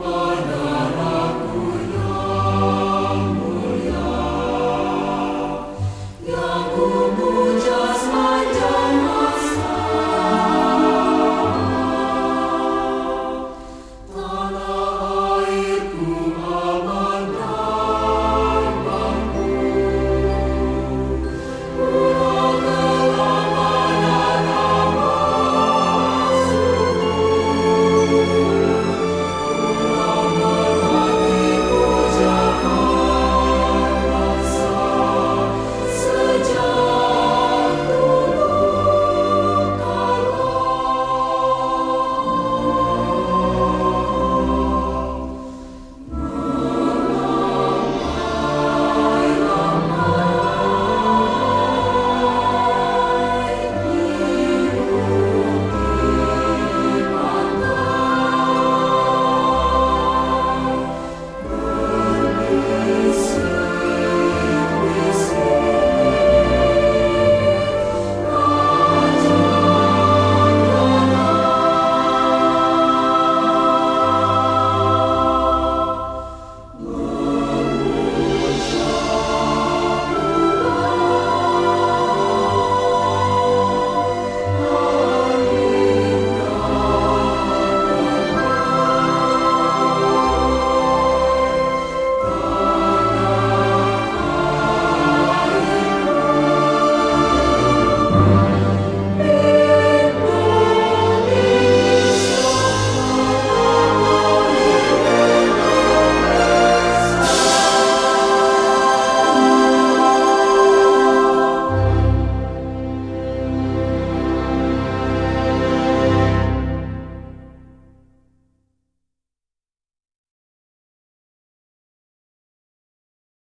Lord.